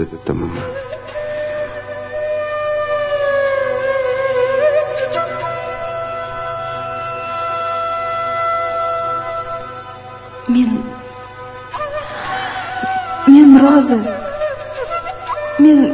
arzitdimmi men men rozi men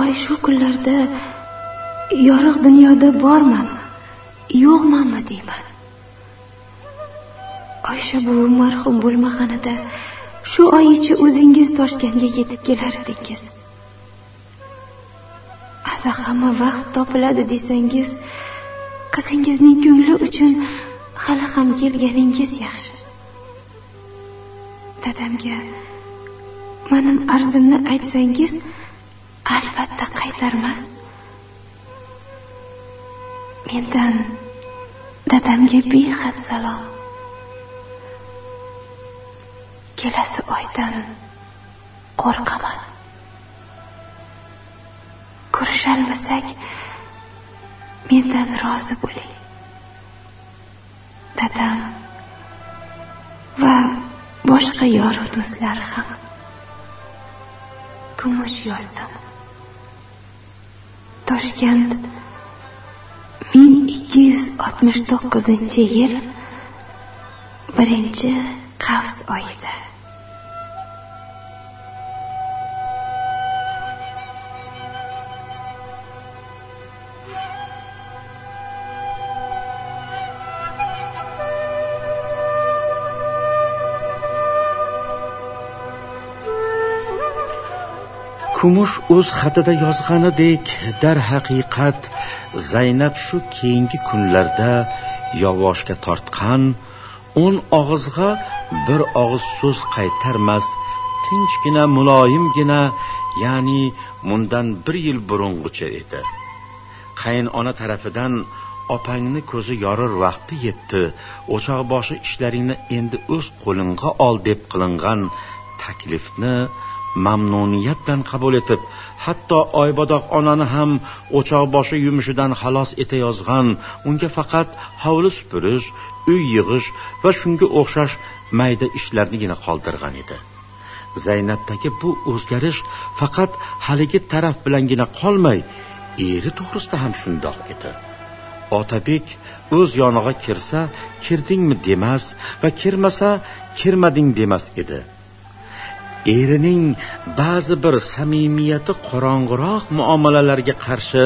Oy shu kunlarda yorug' dunyoda bormanmi yo'qmanmi deyman. Oysha buvi marhum bo'lmaganida shu oy ichi o'zingiz toshkentga yetib kelar edingiz asa hamma vaqt topiladi desangiz qizingizning ko'ngli uchun hali ham kelganingiz yaxshi. Dadamga manim arzimni aytsangiz qaytarmas mendan dadamga behad salom kelasi oydan qo'rqaman ko'risholmasak mendan rozi bo'ling dadam va boshqa yor do'stlar ham kumush yozdim toshkent ming ikki yuz oltmish to'qqizinchi yil birinchi qavs oyida. Kumush o'z xatida yozganidek darhaqiqat zaynab shu keyingi kunlarda yovoshga tortgan o'n og'izga bir og'iz so'z qaytarmas tinchgina muloyimgina ya'ni mundan bir yil burungicha edi. Qaynona tarafidan opangni ko'zi yorir vaqti yetdi o'choqboshi ishlaringni endi o'z qo'lingga ol deb qilingan taklifni mamnuniyat bilan qabul etib hatto oybodoq onani ham o'choq boshi yumushidan xalos etayozgan unga faqat hovli supurish uy yig'ish va shunga o'xshash mayda ishlarnigina qoldirgan edi. Zaynabdagi bu o'zgarish faqat haligi taraf bilangina qolmay eri to'g'risida ham shundoq edi. Otabek o'z yonig'a kirsa kirdingmi demas va kirmasa kirmading demas edi. Erining ba'zi bir samimiyati qorong'iroq muomalalarga qarshi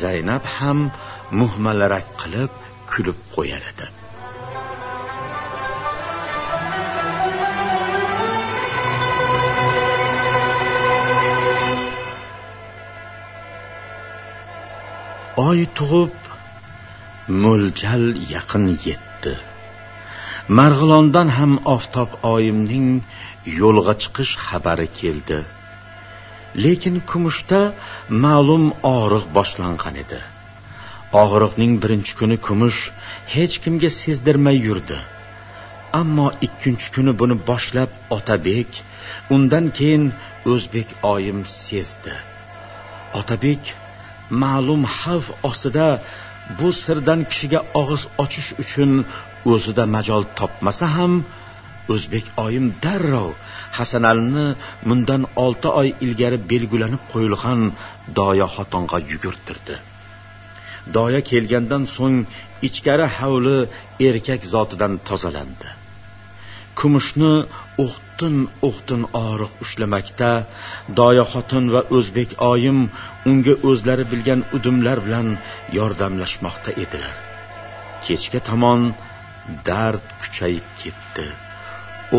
zaynab ham muhmalarak qilib kulib qo'yar edi. Oy tug'ib mo'ljal yaqin yetdi. Marg'ilondan ham oftob oyimning yo'lga chiqish xabari keldi. Lekin kumushda ma'lum og'riq boshlangan edi. Og'riqning birinchi kuni kumush hech kimga sezdirmay yurdi. Ammo ikkinchi kuni buni boshlab otabek undan keyin o'zbek oyim sezdi. Otabek ma'lum xavf ostida bu sirdan kishiga og'iz ochish uchun o'zida majol topmasa ham o'zbek oyim darrov hasanalini bundan olti oy ilgari belgilanib qo'yilgan doya xotinga yugurtirdi. Doya kelgandan so'ng ichkari hovli erkak zotidan tozalandi. Kumushni o'qtin o'qtin og'riq ushlamakda doya xotin va o'zbek oyim unga o'zlari bilgan udumlar bilan yordamlashmoqda edilar. Kechga tomon dard kuchayib ketdi.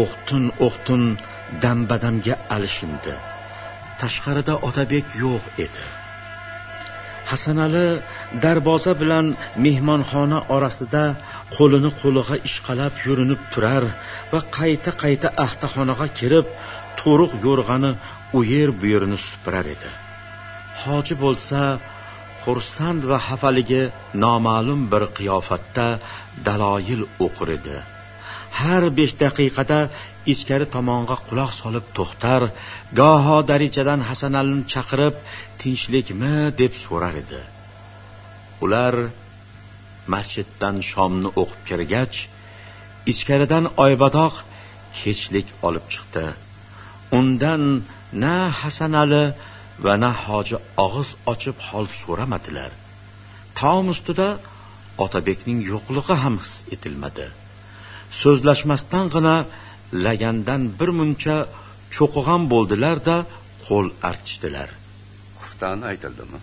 O'qtin o'qtin dambadamga alishindi. Tashqarida otabek yo'q edi. Hasanali darvoza bilan mehmonxona orasida qo'lini qo'liga ishqalab yurinib turar va qayta qayta axtaxonaga kirib to'riq yo'rg'ani u yer bu yerini supurar edi. Hoji bo'lsa xursand va xafaligi noma'lum bir qiyofatda daloyil o'qir edi. Har besh daqiqada ichkari tomonga quloq solib to'xtar goho darichadan hasanalini chaqirib tinchlikmi deb so'rar edi. Ular masjiddan shomni o'qib kirgach ichkaridan oybadoq kechlik olib chiqdi. Undan na hasanali va na hoji og'iz ochib hol so'ramadilar. Taom ustida otabekning yo'qligi ham his etilmadi. So'zlashmasdangina lagandan bir muncha cho'qig'an bo'ldilar da qo'l artishdilar. Xuftan aytildimi?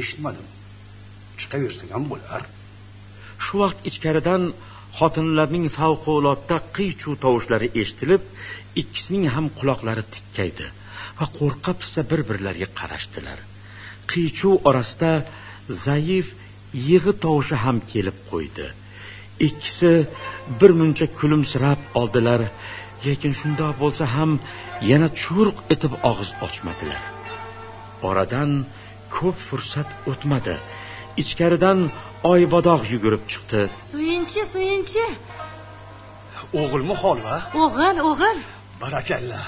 Eshitmadim. Chiqaversang ham bo'lar. Shu vaqt ichkaridan xotinlarning favqulodda qiy chuv tovushlari eshitilib ikkisining ham quloqlari tikkaydi va qo'rqa pissa bir birlariga qarashdilar. Qiy chuv orasida zaif yig'i tovushi ham kelib qo'ydi ikkisi bir muncha kulimsirab oldilar. Lekin shundoq bo'lsa ham yana churq etib og'iz ochmadilar. Oradan ko'p fursat o'tmadi. Ichkaridan oybodoq yugurib chiqdi. Suyunchi suyunchi. O'g'ilmi holva o'g'il o'g'il. Barakalla.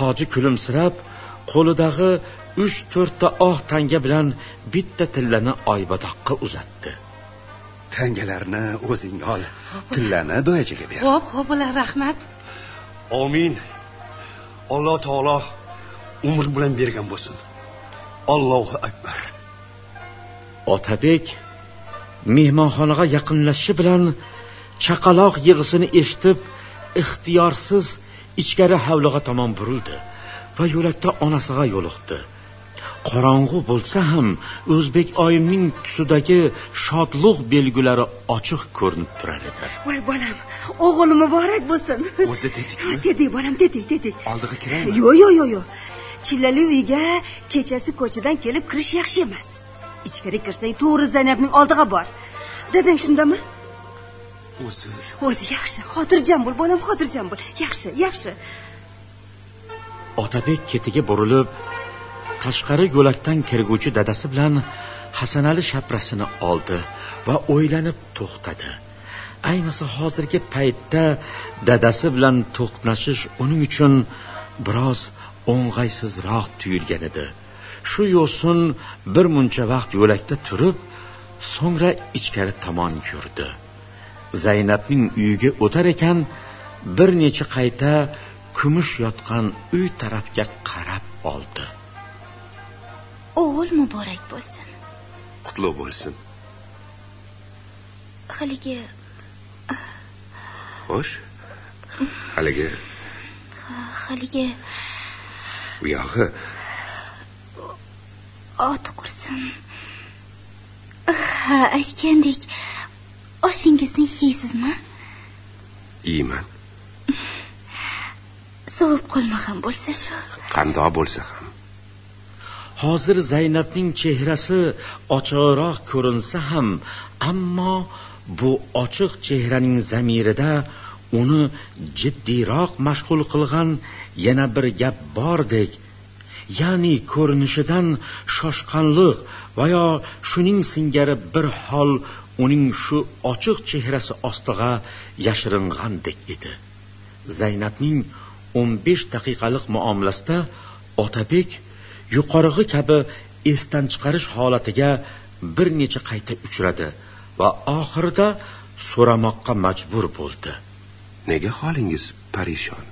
Hoji kulimsirab qo'lidagi uch to'rtta oq tanga bilan bitta tillani oybodoqqa uzatdi tangalarni o'zing ol. Tillani doyachiga ber. Xo'p xo'p ular rahmat. Omin. Alloh taolo umr bilan bergan bo'lsin. Allohu akbar. Otabek mehmonxonaga yaqinlashishi bilan chaqaloq yig'isini eshitib ixtiyorsiz ichkari hovliga tomon burildi va yo'lakda onasiga yo'liqdi qorong'u bo'lsa ham o'zbek oyimning tusidagi shodliq belgilari ochiq ko'rinib turar edi. Voy bolam o'g'il muborak bo'lsin. O'zi dedikmi dedik bolam dedik dedik oldiga kiraymi? Yo'q yo'q yo'q yo'q chillali uyga kechasi ko'chadan kelib kirish yaxshi emas. Ichkari kirsang to'g'ri zaynabning oldiga bor. Dadang shundami? O'zi. O'zi yaxshi xotirjam bo'l bolam xotirjam bo'l. Yaxshi yaxshi. Otabek ketiga burilib tashqari yo'lakdan kirguvchi dadasi bilan hasanali shaprasini oldi va o'ylanib to'xtadi. Ayniqsa hozirgi paytda dadasi bilan to'qnashish uning uchun biroz o'ng'aysizroq tuyulgan edi. Shu yo'sin bir muncha vaqt yo'lakda turib so'ngra ichkari tomon yurdi. Zaynabning uyiga o'tar ekan bir necha qayta kumush yotgan uy tarafga qarab oldi. O'g'il muborak bo'lsin. Qutlug' bo'lsin. Haligi xo'sh? Haligi. Haligi. Buyog'i oti qursin. Ha aytgandek oshingizni yeysizmi? Yeyman. Sovib qolmagan bo'lsa shu. Qandoq bo'lsa ham hozir zaynabning chehrasi ochiqroq ko'rinsa ham ammo bu ochiq chehraning zamirida uni jiddiyroq mashg'ul qilgan yana bir gap bordek. Ya'ni ko'rinishidan shoshqanliq va yo shuning singari bir hol uning shu ochiq chehrasi ostiga yashiringandek edi. Zaynabning 15 daqiqalik muomalasida otabek yuqorigi kabi esdan chiqarish holatiga bir necha qayta uchradi va oxirida so'ramoqqa majbur bo'ldi. Nega holingiz parishon?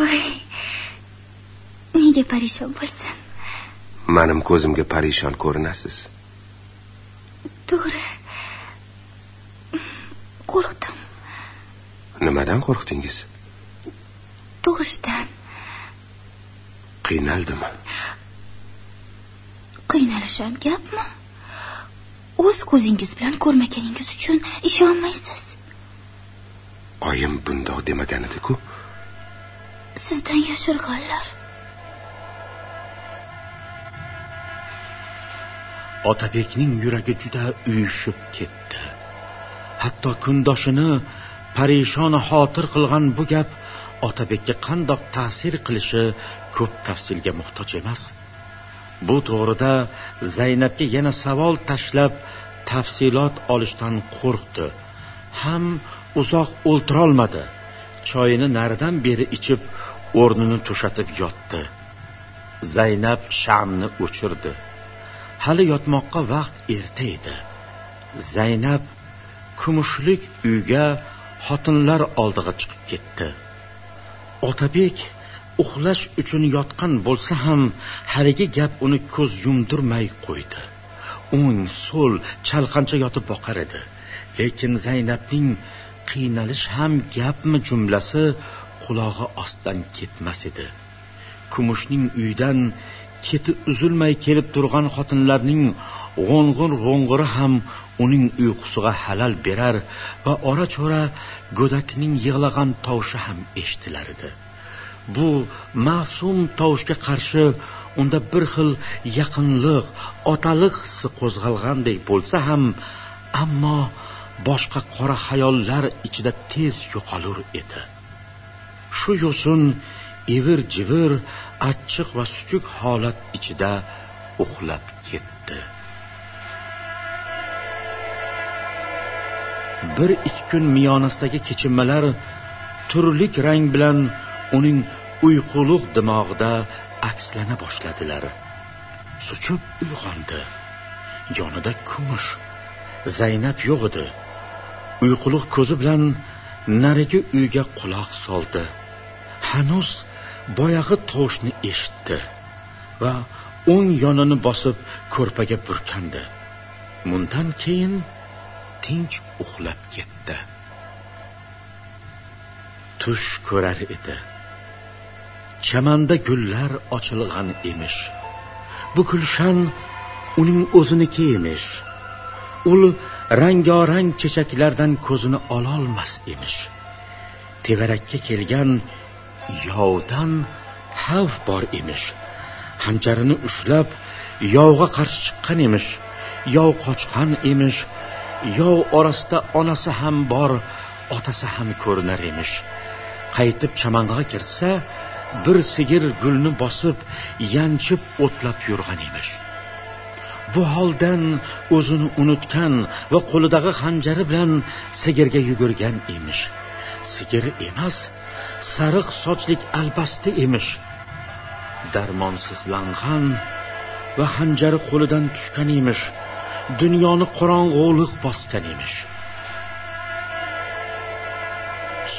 Voy nega parishon bo'lsin? Manim ko'zimga parishon ko'rinasiz. To'g'ri. Qo'rqdim. Nimadan qo'rqdingiz tug'ishdan qiynaldimi? Qiynalish ham gapmi? O'z ko'zingiz bilan ko'rmaganingiz uchun ishonmaysiz. Oyim bundoq demagan edi-ku sizdan yashirganlar. Otabekning yuragi juda uyushib ketdi. Hatto kundoshini parishon xotir qilgan bu gap otabekka qandoq ta'sir qilishi ko'p tafsilga muhtoj emas. Bu to'g'rida zaynabga yana savol tashlab tafsilot olishdan qo'rqdi. Ham uzoq o'ltirolmadi. Choyini naridan beri ichib o'rnini to'shatib yotdi. Zaynab shamni o'chirdi. Hali yotmoqqa vaqt erta edi. Zaynab kumushlik uyga xotinlar oldiga chiqib ketdi. Otabek uxlash uchun yotgan bo'lsa ham haligi gap uni ko'z yumdirmay qo'ydi. O'ng so'l chalqancha yotib boqar edi. Lekin zaynabning qiynalish ham gapmi jumlasi qulog'i ostdan ketmas edi. Kumushning uyidan keti uzilmay kelib turgan xotinlarning g'o'ng'ir g'o'ng'iri ham uning uyqusiga halal berar va ora chora go'dakning yig'lagan tovushi ham eshitilar edi. Bu ma'sum tovushga qarshi unda bir xil yaqinlik otalik hissi qo'zg'algandek bo'lsa ham ammo boshqa qora xayollar ichida tez yo'qolur edi. Shu yo'sin ivir jivir achchiq va suchuk holat ichida uxlab bir ikki kun miyonasidagi kechinmalar turlik rang bilan uning uyquliq dimog'ida akslana boshladilar. Suchib uyg'ondi. Yonida kumush zaynab yo'q edi. Uyquliq ko'zi bilan narigi uyga quloq soldi. Hanuz boyag'i tovushni eshitdi va o'ng yonini bosib ko'rpaga burkandi. Mundan keyin tinch uxlab ketdi. Tush ko'rar edi. Chamanda gullar ochilgan emish. Bu gulshan uning o'ziniki emish. U rangorang chechaklardan ko'zini ololmas emish. Tevarakka kelgan yovdan xavf bor emish. Hanjarini ushlab yovga qarshi chiqqan emish yov qochgan emish yov orasida onasi ham bor otasi ham ko'rinar emish. Qaytib chamang'a kirsa bir sigir gulni bosib yanchib o'tlab yurgan emish. Bu holdan o'zini unutgan va qo'lidagi xanjari bilan sigirga yugurgan emish. Sigir emas sariq sochlik albasti emish. Darmonsizlangan va xanjari qo'lidan tushgan emish. Dunyoni qorong'ulik bosgan emish.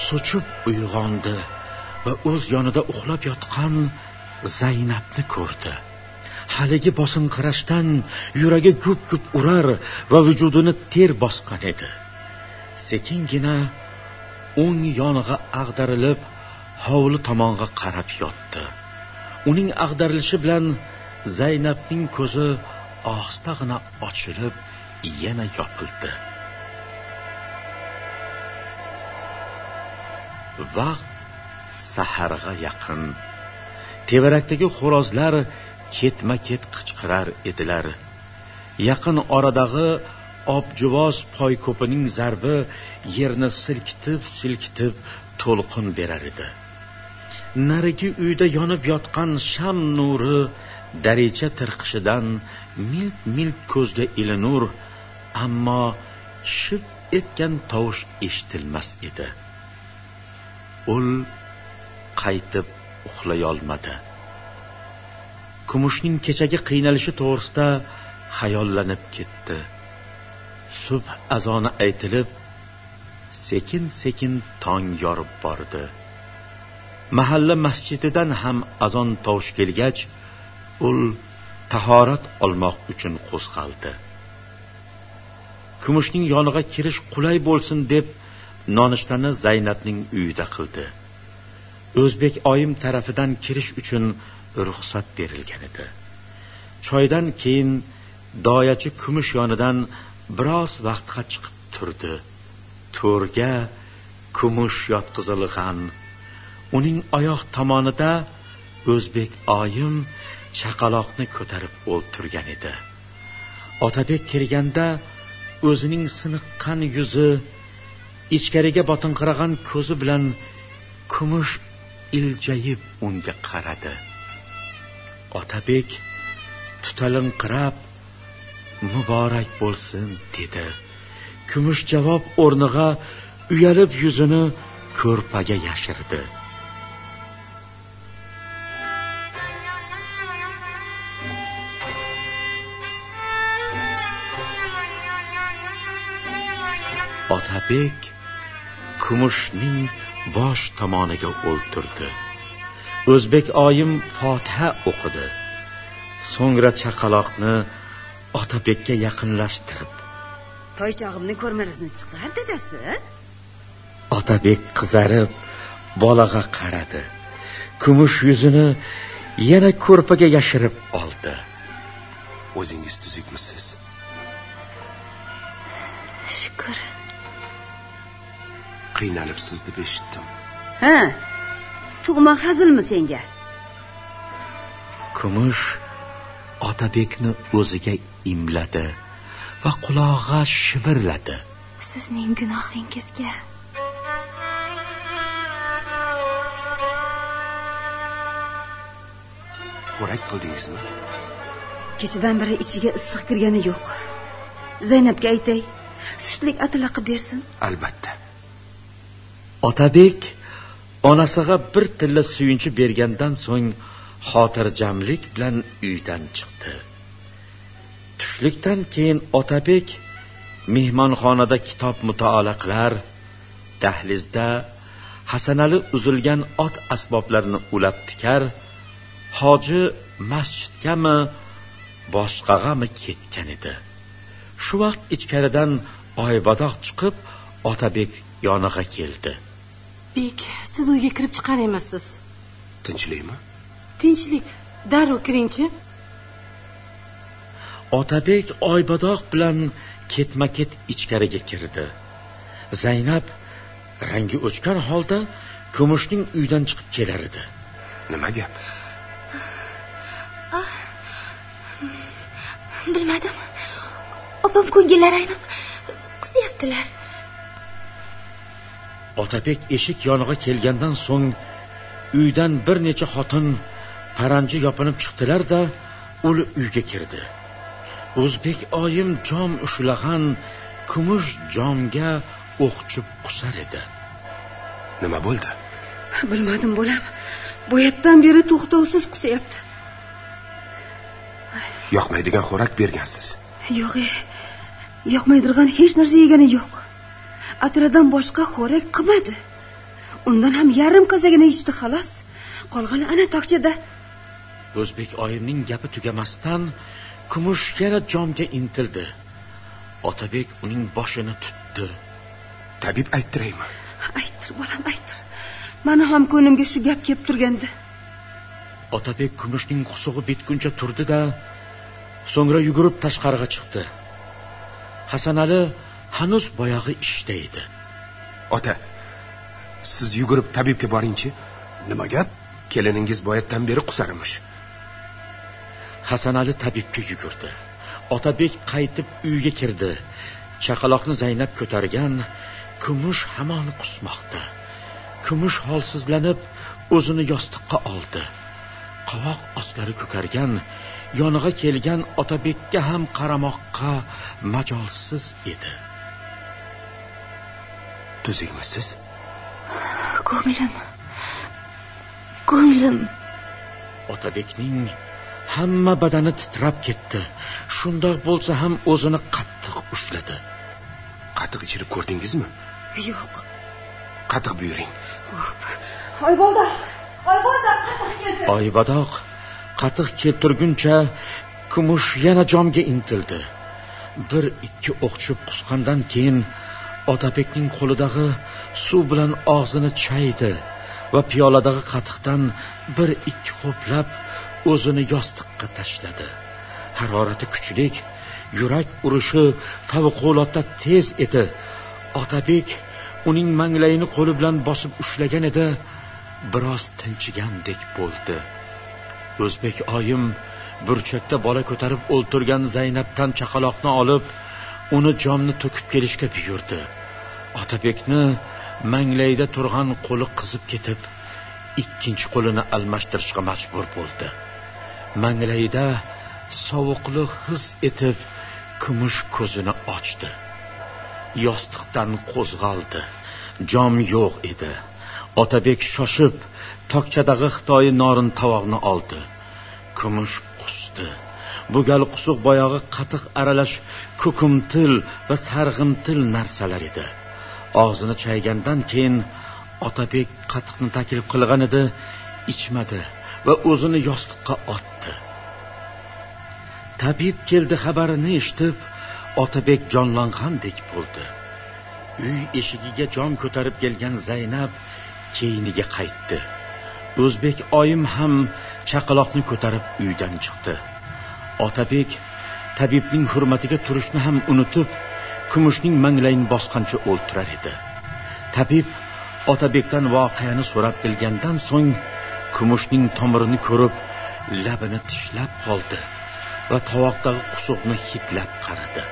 Sochib uyg'ondi va o'z yonida uxlab yotgan zaynabni ko'rdi. Haligi bosinqirashdan yuragi gup gup urar va vujudini ter bosgan edi. Sekingina o'ng yonig'a ag'darilib hovli tomonga qarab yotdi. Uning ag'darilishi bilan zaynabning ko'zi ohistagina ochilib yana yopildi vaqt saharga yaqin tevarakdagi xo'rozlar ketma ket qichqirar edilar yaqin oradagi objuvoz poyko'pining zarbi yerni silkitib silkitib to'lqin berar edi narigi uyda yonib yotgan sham nuri daricha tirqishidan milt milt ko'zga ilinur ammo ship etgan tovush eshitilmas edi. Ul qaytib uxlayolmadi. Kumushning kechagi qiynalishi to'g'risida xayollanib ketdi. Subh azoni aytilib sekin sekin tong yorib bordi. Mahalla masjididan ham azon tovush kelgach ul tahorat olmoq uchun qo'zg'aldi. Kumushning yonig'a kirish qulay bo'lsin deb nonushtani zaynabning uyida qildi. O'zbek oyim tarafidan kirish uchun ruxsat berilgan edi. Choydan keyin doyachi kumush yonidan biroz vaqtga chiqib turdi. To'rga kumush yotqizilgan. Uning oyoq tomonida o'zbek oyim chaqaloqni ko'tarib o'ltirgan edi. Otabek kirganda o'zining siniqqan yuzi ichkariga botinqiragan ko'zi bilan kumush iljayib unga qaradi. Otabek tutalinqirab muborak bo'lsin dedi. Kumush javob o'rniga uyalib yuzini ko'rpaga yashirdi. Otabek kumushning bosh tomoniga o'ltirdi. O'zbek oyim fotiha o'qidi. So'ngra chaqaloqni otabekka yaqinlashtirib toychog'imni ko'rmalarini chiqar dadasi. Otabek qizarib bolaga qaradi. Kumush yuzini yana ko'rpaga yashirib oldi. O'zingiz tuzukmisiz? Shukur qiynalibsiz deb eshitdim. Ha tug'ma hazilmi senga? Kumush otabekni o'ziga imladi va qulog'iga shivirladi. Sizning gunohingizga. Xo'rak qildingizmi? Kechadan beri ichiga issiq kirgani yo'q. Zaynabga aytay sutlik atila qilib bersin. Albatta otabek onasiga bir tilla suyunchi bergandan so'ng xotirjamlik bilan uydan chiqdi. Tushlikdan keyin otabek mehmonxonada kitob mutolaa qilar dahlizda hasanali uzilgan ot asboblarini ulab tikar hoji masjidgami boshqag'ami ketgan edi. Shu vaqt ichkaridan oybadoq chiqib otabek yonig'a keldi. Bek siz uyga kirib chiqar emassiz tinchlikmi? Tinchlik. Darrov kiringchi. Otabek oybadoq bilan ketma ket ichkariga kirdi. Zaynab rangi o'chgan holda kumushning uydan chiqib kelar edi. Nima gap? Bilmadim. Opam ko'ngillari aynib kuzyaptilar otabek eshik yonig'a kelgandan so'ng uydan bir necha xotin paranji yopinib chiqdilar da uli uyga kirdi. O'zbek oyim jom ushlagan kumush jomga o'qchib qusar edi. Nima bo'ldi? Bilmadim bolam. Boyatdan beri to'xtovsiz qusayapti yoqmaydigan xo'rak bergansiz. Yo'q e yoqmaydirgan hech narsa yegani yo'q atiradan boshqa xo'rak qilmadi undan ham yarim kosagina ichdi xolos qolgani ana tokchada. O'zbek oyimning gapi tugamasdan kumush yana jomga intildi. Otabek uning boshini tutdi. Tabib ayttiraymi? Aytir bolam aytir mani ham ko'nglimga shu gap kelib turgandi. Otabek kumushning qusug'i bitguncha turdi da so'ngra yugurib tashqariga chiqdi. Hasanali hanuz boyag'i ishda edi. Ota siz yugurib tabibga boringchi. Nima gap? Keliningiz boyatdan beri qusarmish. Hasanali tabibga yugurdi. Otabek qaytib uyga kirdi. Chaqaloqni zaynab ko'targan kumush hamon qusmoqda. Kumush holsizlanib o'zini yostiqqa oldi. Qovoq ostlari ko'kargan yonig'a kelgan otabekka ham qaramoqqa majolsiz edi tuzukmisiz ko'nglim ko'nglim otabekning hamma badani titrab ketdi. Shundoq bo'lsa ham o'zini qattiq ushladi. Qatiq ichirib ko'rdingizmi? Yo'q. Qatiq buyuring. Qatiq keldi. Oybadoq qatiq keltirguncha kumush yana jomga intildi. Bir ikki o'qchib qusqandan keyin otabekning qo'lidagi suv bilan og'zini chaydi va piyoladagi qatiqdan bir ikki ho'plab o'zini yostiqqa tashladi. Harorati kuchlik yurak urishi favqulodda tez edi. Otabek uning manglayini qo'li bilan bosib ushlagan edi biroz tinchigandek bo'ldi. O'zbek oyim burchakda bola ko'tarib o'ltirgan zaynabdan chaqaloqni olib uni jomni to'kib kelishga buyurdi. Otabekni manglayda turgan qo'li qizib ketib ikkinchi qo'lini almashtirishga majbur bo'ldi. Manglayda sovuqlik his etib kumush ko'zini ochdi. Yostiqdan qo'zg'aldi. Jom yo'q edi. Otabek shoshib tokchadagi xitoyi norin tovoqni oldi. Kumush qusdi bu gal qusuq boyog'i qatiq aralash ko'kimtil va sarg'imtil narsalar edi. Og'zini chaygandan keyin otabek qatiqni taklif qilgan edi ichmadi va o'zini yostiqqa otdi. Tabib keldi xabarini eshitib otabek jonlangandek bo'ldi. Uy eshigiga jon ko'tarib kelgan zaynab keyiniga qaytdi. O'zbek oyim ham chaqaloqni ko'tarib uydan chiqdi. Otabek tabibning hurmatiga turishni ham unutib kumushning manglayini bosqancha o'ltirar edi. Tabib otabekdan voqeani so'rab bilgandan so'ng kumushning tomirini ko'rib labini tishlab qoldi va tovoqdagi qusuqni hidlab qaradi.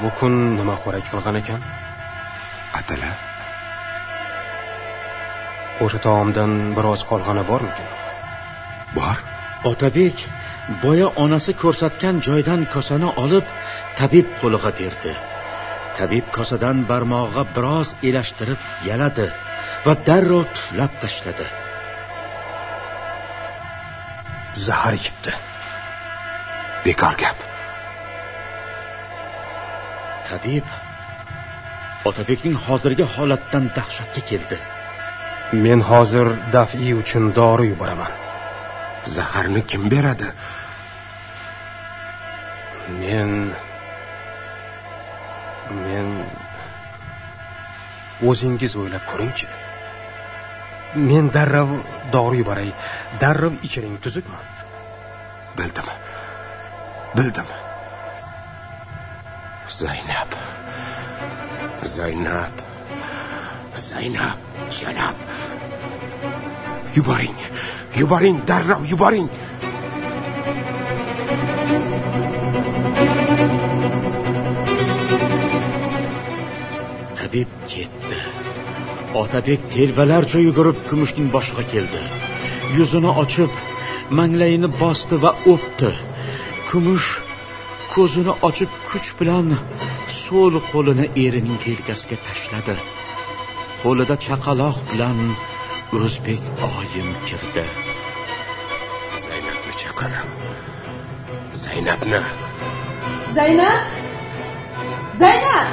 Bu kun nima xo'rak qilgan ekan? Atalar o'sha taomdan biroz qolgani bormikin? Bor. Otabek boya onasi ko'rsatgan joydan kosani olib tabib qo'liga berdi. Tabib kosadan barmog'iga biroz elashtirib yaladi va darrov tuflab tashladi. Zahar ichibdi bekor gap. Tabib otabekning hozirgi holatdan dahshatga keldi. Men hozir daf'iy uchun dori yuboraman zaharni kim beradi? Men men o'zingiz o'ylab ko'ringchi. Men darrov dori yuboray. Darrov ichiring tuzukmi? Bildim. Bildim. Zaynab. Zaynab. Zaynab janab yuboring. Yuboring darrov yuboring. Tabib ketdi. Otabek telbalarcha yugurib kumushning boshiga keldi. Yuzini ochib manglayini bosdi va o'pdi. Kumush ko'zini ochib kuch bilan so'l qo'lini erining yelkasiga tashladi. Qo'lida chaqaloq bilan o'zbek oyim kirdi zaynabni chaqir zaynabni. Zaynab? Zaynab!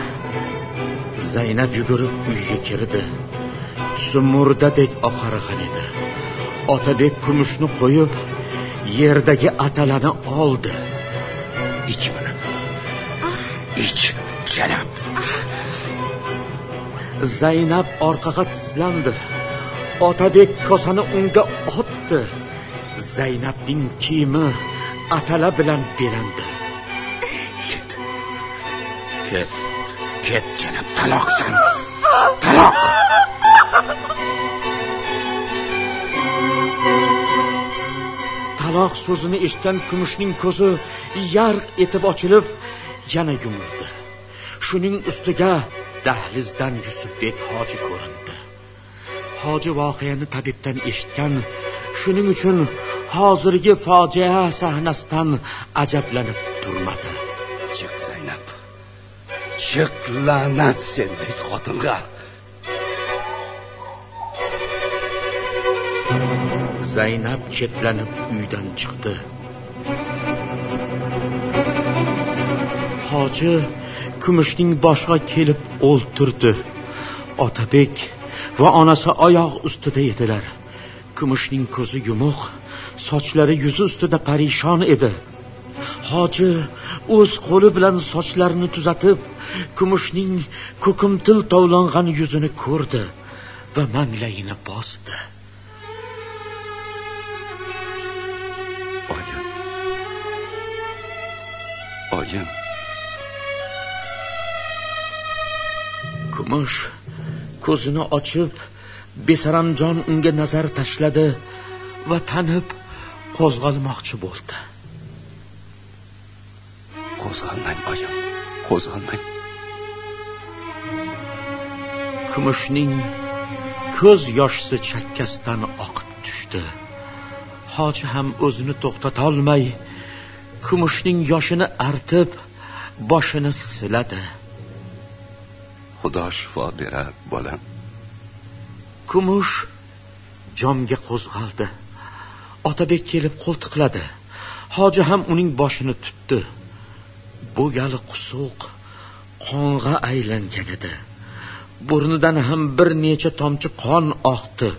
Zaynab yugurib uyga kirdi. Tusi murdadek oqarg'an edi. Otabek kumushni qo'yib yerdagi atalani oldi. Ich buni. Ich jalab zaynab orqaga tizlandi otabek kosani unga otdi. Zaynabning kiyimi atala bilan belandi. Ket ket jalab taloqsan taloq! Taloq so'zini eshitgan kumushning ko'zi yarq etib ochilib yana yumildi shuning ustiga dahlizdan yusufbek hoji ko'rindi hoji voqeani tabibdan eshitgan. Shuning uchun hozirgi fojia sahnasidan ajablanib turmadi. Chiq zaynab. Chiq la'nat sendek xotinga. Zaynab chetlanib uydan chiqdi. Hoji kumushning boshiga kelib o'ltirdi. Otabek va onasi oyoq ustida edilar. Kumushning ko'zi yumuq sochlari yuzi ustida parishon edi. Hoji o'z qo'li bilan sochlarini tuzatib kumushning ko'kimtil tovlangan yuzini ko'rdi va manglayini bosdi. Oyim. Oyim. Kumush ko'zini ochib besaramjon unga nazar tashladi va tanib qo'zg'almoqchi bo'ldi. Qo'zg'almang oyim qo'zg'almang. Kumushning ko'z yoshsi chakkasidan oqib tushdi. Hoji ham o'zini to'xtatolmay kumushning yoshini artib boshini siladi xudo shifo berar bolam. Kumush jomga qo'zg'aldi. Otabek kelib qo'ltiqladi hoji ham uning boshini tutdi. Bu gali qusuq qonga aylangan edi. Burnidan ham bir necha tomchi qon oqdi.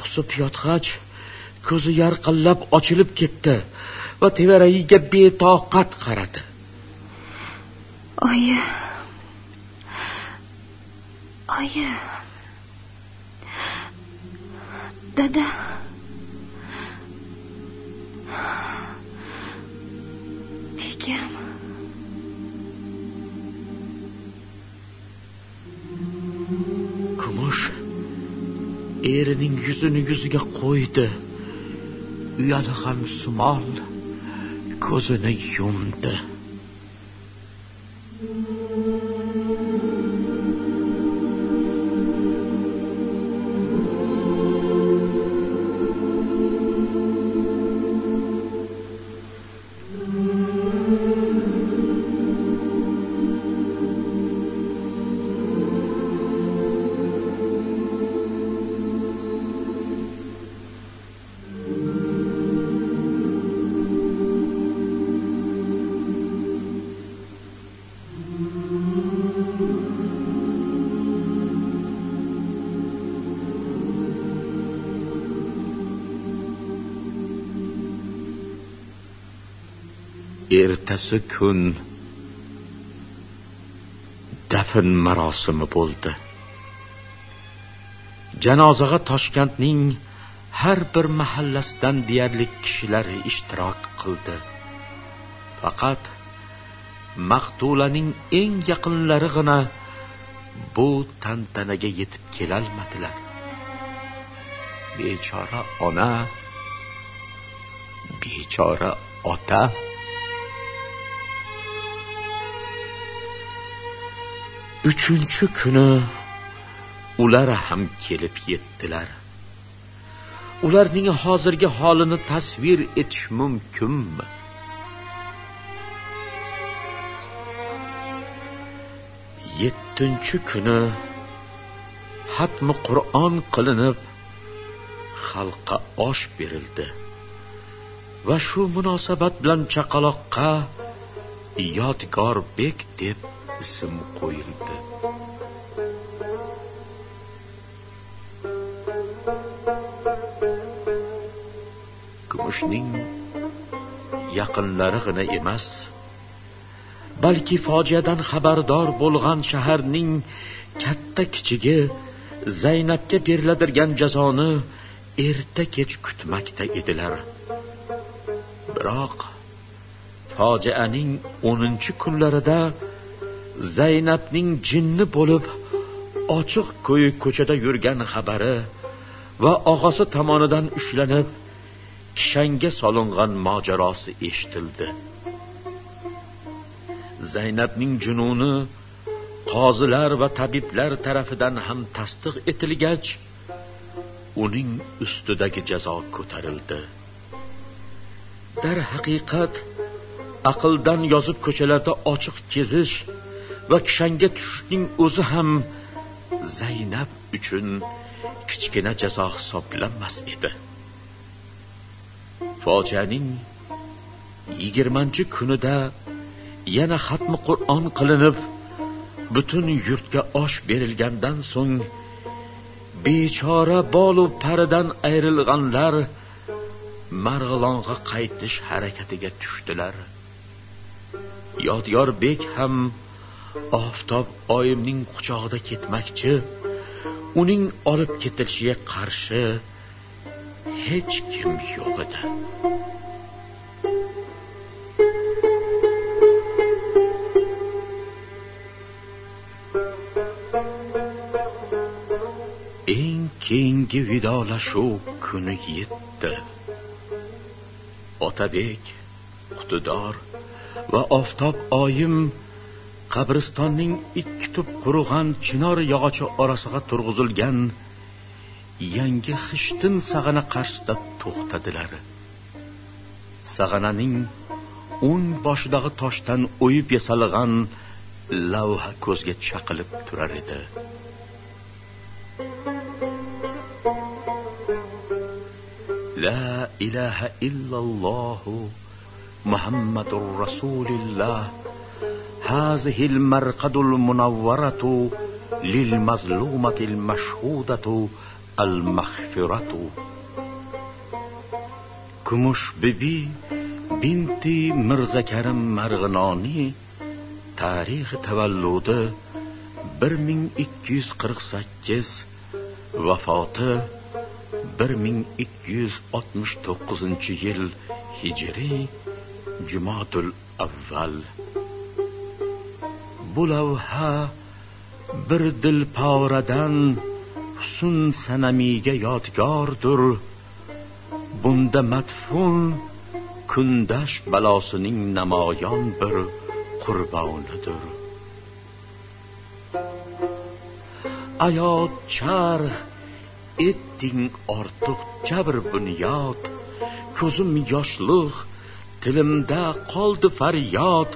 Qusib yotg'ach ko'zi yarqillab ochilib ketdi va tevaragiga betoqat qaradi. Oyi oyi dada bekam kumush erining yuzini yuziga qo'ydi uyalg'an sumol ko'zini yumdi ertasi kun dafn marosimi bo'ldi. Janozaga toshkentning har bir mahallasidan deyarli kishilar ishtirok qildi. Faqat maqtulaning eng yaqinlarigina bu tantanaga yetib kelolmadilar. Bechora ona bechora ota uchinchi kuni ular ham kelib yetdilar. Ularning hozirgi holini tasvir etish mumkinmi yettinchi kuni hatmi qur'on qilinib xalqqa osh berildi. Va shu munosabat bilan chaqaloqqa yodgorbek deb ism qo'yildi. Kumushning yaqinlarigina emas balki fojiadan xabardor bo'lgan shaharning katta kichigi zaynabga beriladirgan jazoni erta kech kutmakda edilar. Biroq fojianing o'ninchi kunlarida zaynabning jinni bo'lib ochiq ko'yi ko'chada yurgan xabari va og'asi tomonidan ushlanib kishanga solingan mojarosi eshitildi. Zaynabning jununi qozilar va tabiblar tarafidan ham tasdiq etilgach uning ustidagi jazo ko'tarildi. Dar haqiqat aqldan yozib ko'chalarda ochiq kezish va kishanga tushishning o'zi ham zaynab uchun kichkina jazo hisoblanmas edi. Fojianing yigirmanchi kunida yana xatmi qur'on qilinib butun yurtga osh berilgandan so'ng bechora bolu paridan ayrilganlar marg'ilonga qaytish harakatiga tushdilar. Yodgor bek ham oftob oyimning quchog'ida ketmoqchi uning olib ketilishiga qarshi hech kim yo'q edi. Eng keyingi vidolashuv kuni yetdi. Otabek qutidor va oftob oyim qabristonning ikki tup qurug'an chinor yog'ochi orasiga turg'izilgan yangi xishtin sag'ana qarshida to'xtadilar. Sag'ananing o'ng boshidagi toshdan o'yib yasalgan lavha ko'zga chaqilib turar edi. La ilaha illalloh muhammadur rasulilloh هذه المرقد المنورة للمظلومة المشهودة المغفرة kumush bibi binti mirza karim marg'inoniy tarixi tavalludi bir ming ikki yuz qirq sakkiz vafoti bir ming ikki yuz oltmish to'qqizinchi yil hijriy jumatul avval bu lavha bir dilporadan husn sanamiga yodgordir. Bunda madfun kundash balosining namoyon bir qurbonidir. Ayot char etding ortiq jabr bunyod. Ko'zim yoshliq tilimda qoldi faryod.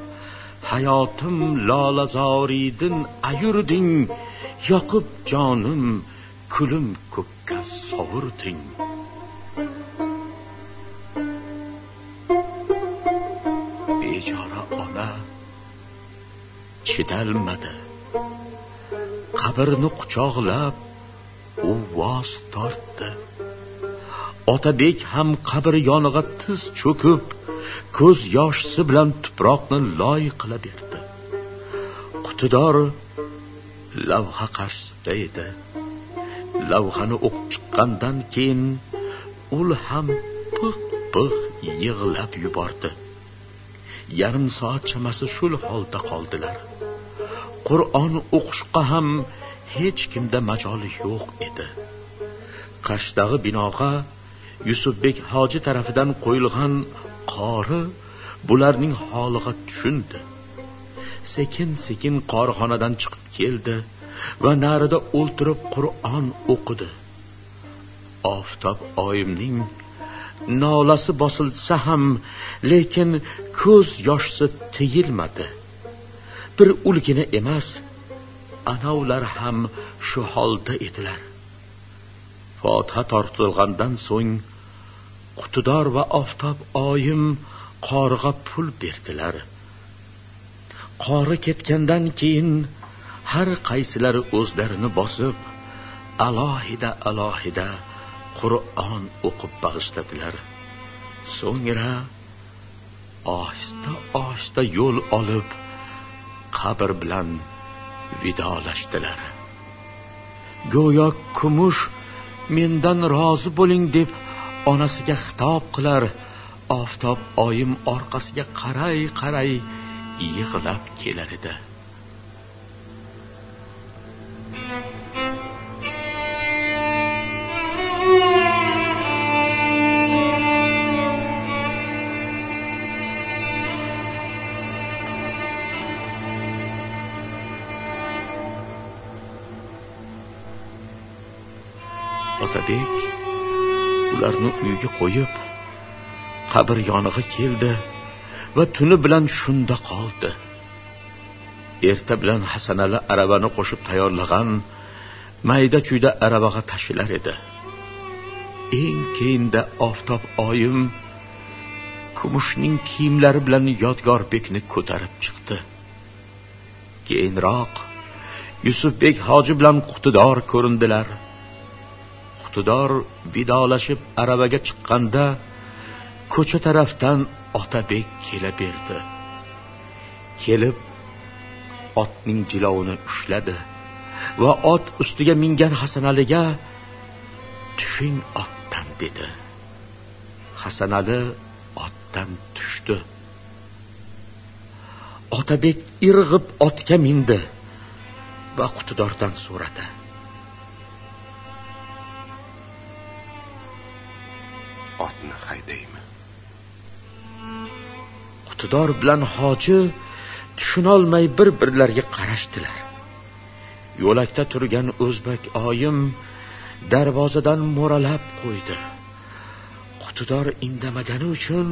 Hayotim lolazoriydin ayurding. Yoqib jonim kulim ko'kka sovurding. Bechora ona chidalmadi. Qabrni quchoqlab u voz tortdi. Otabek ham qabri yonig'a tiz cho'kib ko'z yoshisi bilan tuproqni loy qila berdi. Qutidor lavha qarshisida edi. Lavhani o'qib chiqqandan keyin ul ham pix pix yig'lab yubordi. Yarim soat chamasi shul holda qoldilar. Qur'on o'qishga ham hech kimda majoli yo'q edi. Qarshidagi binoga yusufbek hoji tarafidan qo'yilgan qori bularning holiga tushundi sekin sekin qorxonadan chiqib keldi va narida o'ltirib qur'on o'qidi. Oftob oyimning nolasi bosilsa ham lekin ko'z yoshsi tiyilmadi. Bir ulgina emas anavlar ham shu holda edilar. Fotiha tortilgandan so'ng qutidor va oftob oyim qoriga pul berdilar. Qori ketgandan keyin har qaysilari o'zlarini bosib alohida alohida qur'on o'qib bag'ishladilar. So'ngra ohista ohista yo'l olib qabr bilan vidolashdilar. Go'yo kumush mendan rozi bo'ling deb onasiga xitob qilar. Oftob oyim orqasiga qaray qaray yig'lab kelar edi. Otabek ularni uyga qo'yib qabr yonig'i keldi va tuni bilan shunda qoldi. Erta bilan hasanali aravani qo'shib tayyorlagan mayda chuyda aravaga tashilar edi. Eng keyinda oftob oyim kumushning kiyimlari bilan yodgorbekni ko'tarib chiqdi. Keyinroq yusufbek hoji bilan qutidor ko'rindilar. Iqtidor vidolashib aravaga chiqqanda ko'cha tarafdan otabek kela berdi. Kelib otning jilovini ushladi va ot ustiga mingan hasanaliga tushing otdan dedi. Hasanali otdan tushdi. Otabek irg'ib otga mindi va qutidordan so'radi. Otni haydaymi? Qutidor bilan hoji tushunolmay bir birlariga qarashdilar. Yo'lakda turgan o'zbek oyim darvozadan mo'ralab qo'ydi. Qutidor indamagani uchun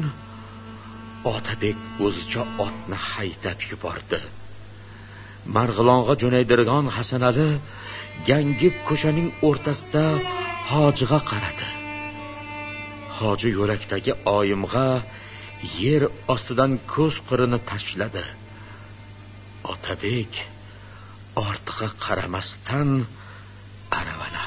otabek o'zicha otni haydab yubordi. Marg'ilonga jo'naydirgan hasanali gangib ko'chaning o'rtasida hojiga qaradi. Hoji yurakdagi oyimg'a yer ostidan ko'z qirini tashladi. Otabek ortiqqa qaramasdan aravani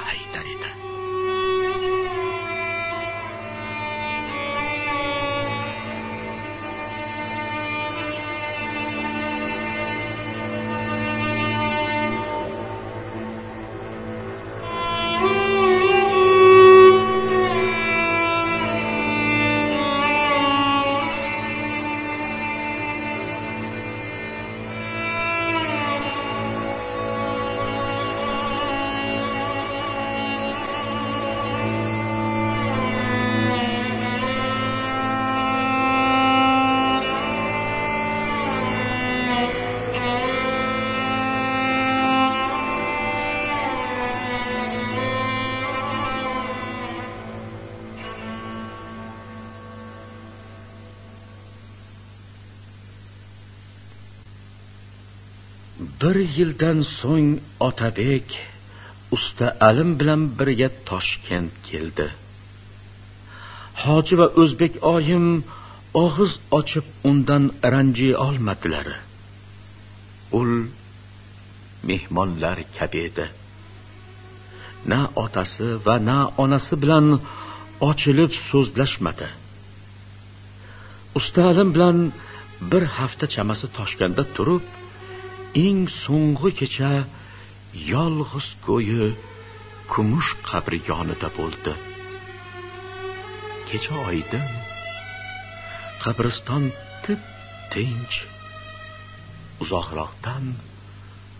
bir yildan so'ng otabek usta alim bilan birga toshkent keldi. Hoji va o'zbek oyim og'iz ochib undan ranjiy olmadilar. Ul mehmonlar kabi edi. Na otasi va na onasi bilan ochilib so'zlashmadi. Usta alim bilan bir hafta chamasi toshkentda turib eng so'nggi kecha yolg'iz ko'yi kumush qabri yonida bo'ldi. Kecha oydin qabriston tip tinch uzoqroqdan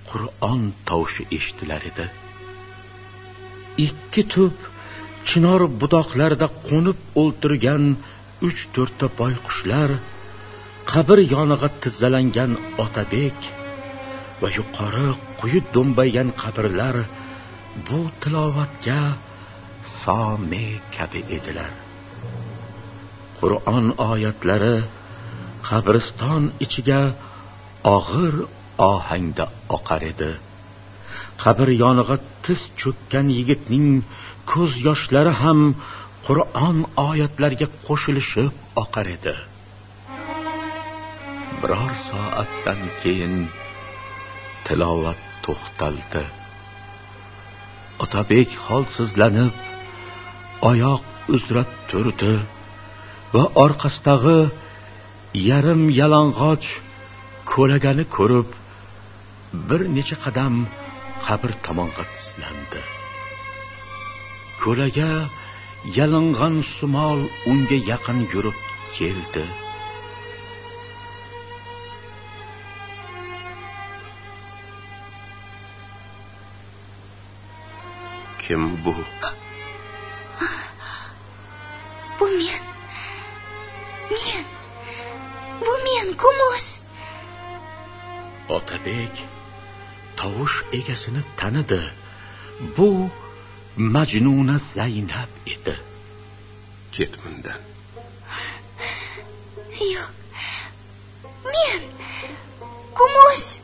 qur'on tovushi eshitilar edi. Ikki tup chinor budoqlarida qo'nib o'ltirgan uch to'rtta boyqushlar qabr yonig'a tizzalangan otabek va yuqori quyi do'mbaygan qabrlar bu tilovatga some kabi edilar. Qur'on oyatlari qabriston ichiga og'ir ohangda oqar edi. Qabr yonig'a tiz cho'kkan yigitning ko'z yoshlari ham qur'on oyatlariga qo'shilishib oqar edi. Biror soatdan keyin tilovat to'xtaldi. Otabek holsizlanib oyoq uzra turdi va orqasidagi yarim yalang'och ko'lagani ko'rib bir necha qadam qabr tomonga tislandi. Ko'laga yalang'an sumol unga yaqin yurib keldi. Kim bu bu men men bu men kumush otabek tovush egasini tanidi. Bu majnuna zaynab edi. Ket bundan. Yo'q. Men kumush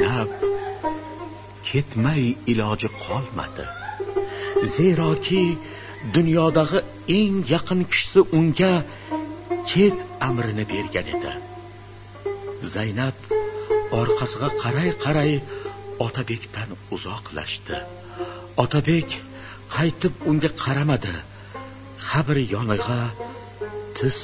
zaynab ketmay iloji qolmadi. Zeroki dunyodagi eng yaqin kishisi unga ket amrini bergan edi. Zaynab orqasiga qaray qaray otabekdan uzoqlashdi. Otabek qaytib unga qaramadi. Qabr yonig'a tiz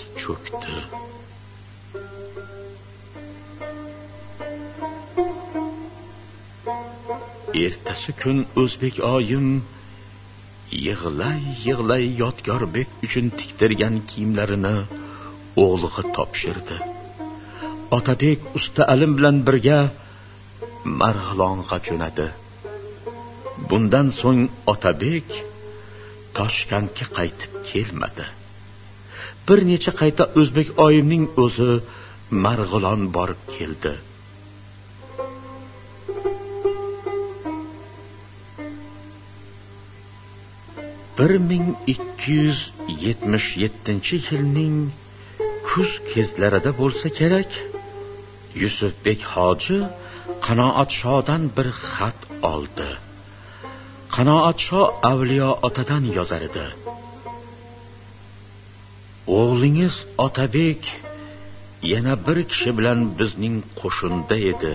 ertasi kun o'zbek oyim yig'lay yig'lay yodgorbek uchun tiktirgan kiyimlarini o'g'liga topshirdi. Otabek usta alim bilan birga marg'ilonga jo'nadi. Bundan so'ng otabek toshkentga qaytib kelmadi. Bir necha qayta o'zbek oyimning o'zi marg'ilon borib keldi. Bir ming ikki yuz yetmish yettinchi yilning kuz kezlarida bo'lsa kerak yusufbek hoji qanoatshodan bir xat oldi. Qanoatsho avliyo otadan yozar edi. O'g'lingiz otabek yana bir kishi bilan bizning qo'shinda edi.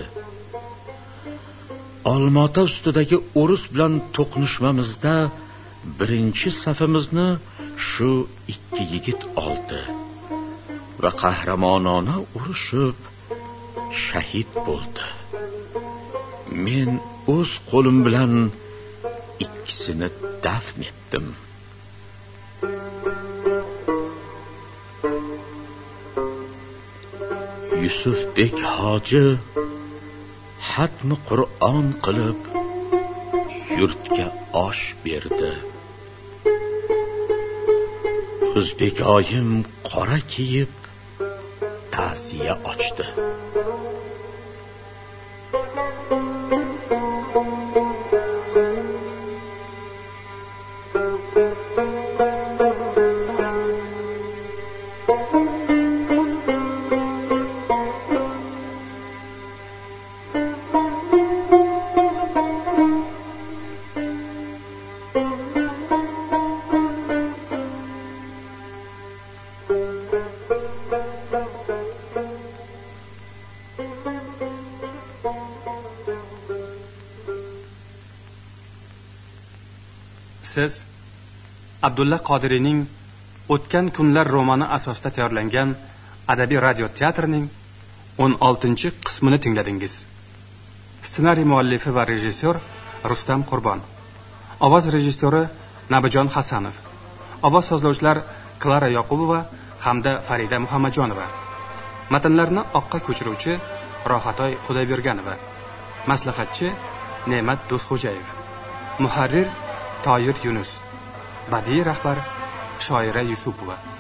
Olmaota ustidagi o'rus bilan to'qnashmamizda birinchi safimizni shu ikki yigit oldi va qahramonona urushib shahid bo'ldi. Men o'z qo'lim bilan ikkisini dafn etdim. Yusufbek hoji hatmi qur'on qilib yurtga osh berdi. O'zbek oyim qora kiyib ta'ziya ochdi. Siz abdulla qodiriyning o'tgan kunlar romani asosida tayyorlangan adabiy radio teatrining o'n oltinchi qismini tingladingiz. Ssenariy muallifi va rejissyor rustam qurbon. Ovoz rejissyori nabijon hasanov. Ovoz sozlovchilar klara yoqubova hamda farida muhammadjonova. Matnlarni oqqa ko'chiruvchi rohatoy xudoyberganova. Maslahatchi ne'mat do'stxo'jayev. Muharrir toyir yunus. Badiiy rahbar shoira yusupova.